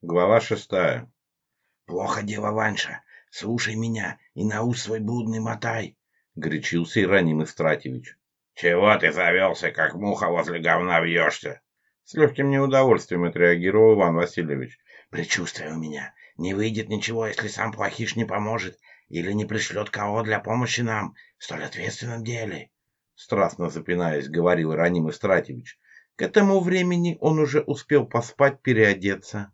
Глава шестая. «Плохо дело, Ванша. Слушай меня и на ус свой блудный мотай!» — горячился Ираним Истратевич. «Чего ты завелся, как муха возле говна вьешься?» С легким неудовольствием отреагировал Иван Васильевич. «Предчувствие у меня. Не выйдет ничего, если сам плохиш не поможет или не пришлет кого для помощи нам в столь ответственном деле». Страстно запинаясь, говорил Ираним Истратевич. К этому времени он уже успел поспать, переодеться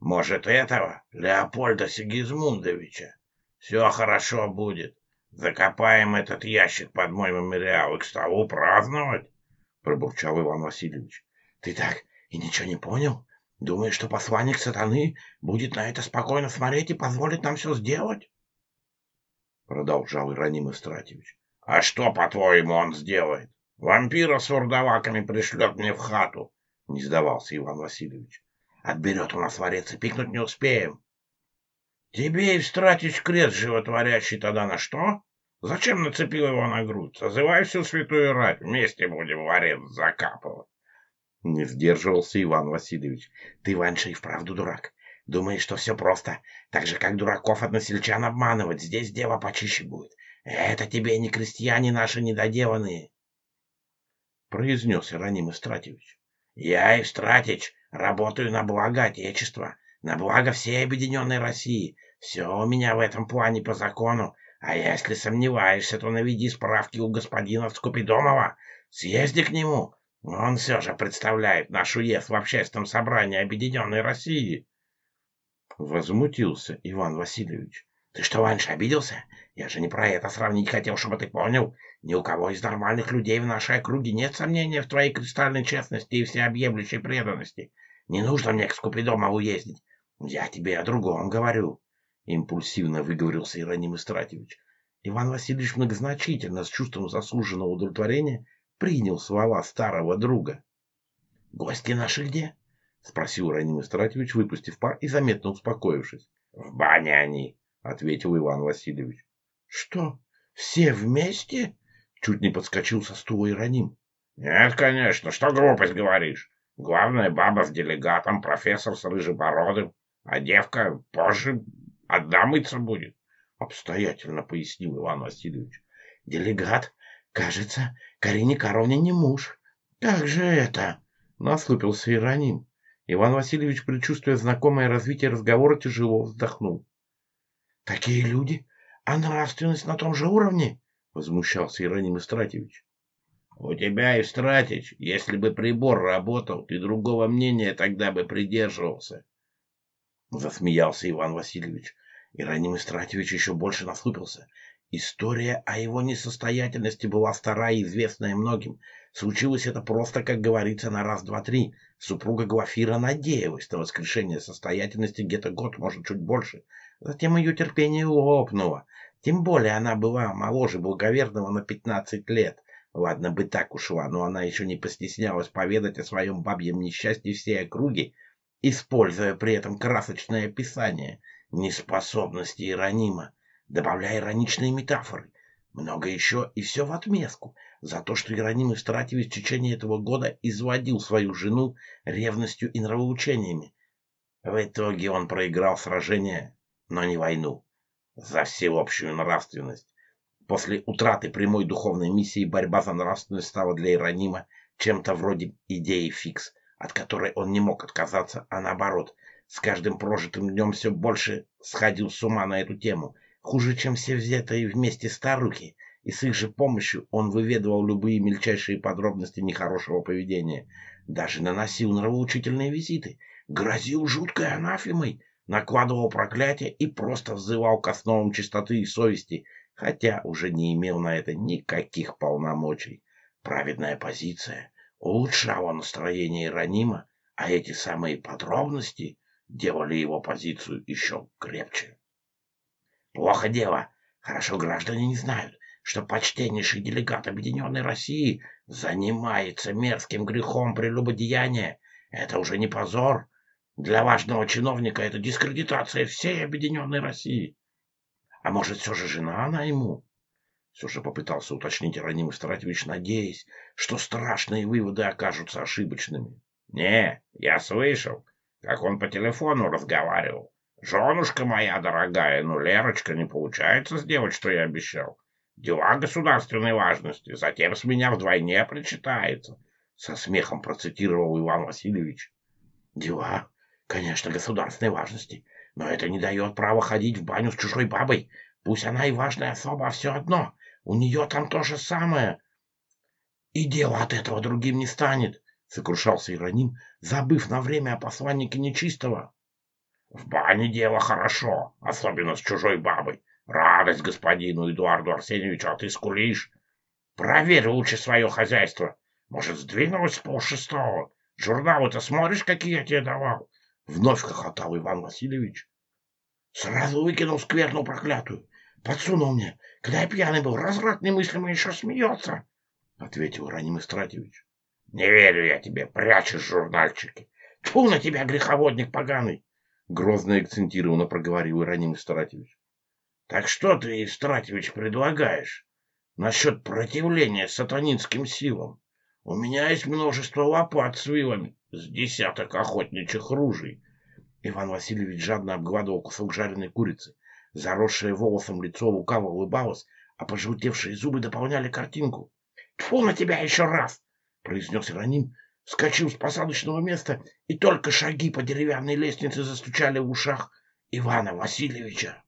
может, этого, Леопольда Сигизмундовича? Все хорошо будет. Закопаем этот ящик под мой мемориал и к столу праздновать, — пробурчал Иван Васильевич. — Ты так и ничего не понял? Думаешь, что посланник сатаны будет на это спокойно смотреть и позволит нам все сделать? Продолжал Ироним Истратьевич. — А что, по-твоему, он сделает? Вампира с вурдалаками пришлет мне в хату, — не сдавался Иван Васильевич. Отберет у нас варец и пикнуть не успеем. Тебе и встратишь крест животворящий тогда на что? Зачем нацепил его на грудь? Созывай всю святую рать, вместе будем варец закапывать. Не сдерживался Иван Васильевич. Ты, Иванша, и вправду дурак. Думаешь, что все просто. Так же, как дураков односельчан обманывать, здесь дева почище будет. Это тебе не крестьяне наши недоделанные. Произнес Ироним Истратьевич. Я, Истратич, Работаю на благо Отечества, на благо всей Объединенной России. Все у меня в этом плане по закону. А если сомневаешься, то наведи справки у господина Скупидомова. Съезди к нему. Он все же представляет наш уезд в общественном собрании Объединенной России. Возмутился Иван Васильевич. Ты что, раньше обиделся? Я же не про это сравнить хотел, чтобы ты понял. Ни у кого из нормальных людей в нашей округе нет сомнения в твоей кристальной честности и всеобъемлющей преданности. Не нужно мне к Скупидомову ездить. Я тебе о другом говорю, — импульсивно выговорился Ироним Истратьевич. Иван Васильевич многозначительно, с чувством заслуженного удовлетворения, принял слова старого друга. — Гости наши где? — спросил Ироним Истратьевич, выпустив пар и заметно успокоившись. — В бане они, — ответил Иван Васильевич. — Что, все вместе? — чуть не подскочил со стула Ироним. — Нет, конечно, что глупость говоришь. Главная баба с делегатом, профессор с рыжебородым, а девка позже одна мыться будет, — обстоятельно пояснил Иван Васильевич. — Делегат, кажется, Карине Коровне не муж. Как же это? — наслупился Ироним. Иван Васильевич, предчувствуя знакомое развитие разговора, тяжело вздохнул. — Такие люди, а нравственность на том же уровне? — возмущался Ироним Истратьевич. У тебя и Стратич, если бы прибор работал, ты другого мнения тогда бы придерживался. Засмеялся Иван Васильевич, и ранимый Стратевич еще больше насупился. История о его несостоятельности была вторая и известная многим. Случилось это просто, как говорится, на раз-два-три. Супруга Глафира надеялась на воскрешение состоятельности где-то год, может, чуть больше. Затем ее терпение лопнуло. Тем более она была моложе благоверного на пятнадцать лет. Ладно бы так ушла, но она еще не постеснялась поведать о своем бабьем несчастье всей округи, используя при этом красочное описание неспособности Иронима, добавляя ироничные метафоры. Много еще и все в отместку за то, что Ироним Истратьевич в течение этого года изводил свою жену ревностью и нравоучениями. В итоге он проиграл сражение, но не войну, за всеобщую нравственность после утраты прямой духовной миссии борьба за нравственность стала для Иронима чем-то вроде идеи фикс, от которой он не мог отказаться, а наоборот, с каждым прожитым днем все больше сходил с ума на эту тему. Хуже, чем все взятые вместе старухи, и с их же помощью он выведывал любые мельчайшие подробности нехорошего поведения. Даже наносил нравоучительные визиты, грозил жуткой анафемой, накладывал проклятие и просто взывал к основам чистоты и совести – хотя уже не имел на это никаких полномочий. Праведная позиция улучшала настроение Иронима, а эти самые подробности делали его позицию еще крепче. Плохо дело. Хорошо граждане не знают, что почтеннейший делегат Объединенной России занимается мерзким грехом прелюбодеяния. Это уже не позор. Для важного чиновника это дискредитация всей Объединенной России. А может, все же жена она ему? Все же попытался уточнить Раним Старатович, надеясь, что страшные выводы окажутся ошибочными. «Не, я слышал, как он по телефону разговаривал. Женушка моя дорогая, ну, Лерочка, не получается сделать, что я обещал. Дела государственной важности, затем с меня вдвойне причитается», — со смехом процитировал Иван Васильевич. «Дела, конечно, государственной важности», но это не дает права ходить в баню с чужой бабой. Пусть она и важная особа, а все одно. У нее там то же самое. И дело от этого другим не станет, — сокрушался Ироним, забыв на время о посланнике нечистого. — В бане дело хорошо, особенно с чужой бабой. Радость господину Эдуарду Арсеньевичу, а ты скулишь. Проверь лучше свое хозяйство. Может, сдвинулось с полшестого? Журналы-то смотришь, какие я тебе давал? Вновь хохотал Иван Васильевич. Сразу выкинул скверну проклятую. Подсунул мне, когда я пьяный был. Разврат немыслимый еще смеется, — ответил Раним Истратьевич. — Не верю я тебе, прячешь журнальчики. Тьфу на тебя, греховодник поганый! — грозно и акцентированно проговорил Ироним Истратьевич. — Так что ты, Истратьевич, предлагаешь насчет противления сатанинским силам? У меня есть множество лопат с вилами, с десяток охотничьих ружей. Иван Васильевич жадно обгладывал кусок жареной курицы. Заросшее волосом лицо лукаво улыбалось, а пожелтевшие зубы дополняли картинку. «Тьфу на тебя еще раз!» — произнес Ироним, вскочил с посадочного места, и только шаги по деревянной лестнице застучали в ушах Ивана Васильевича.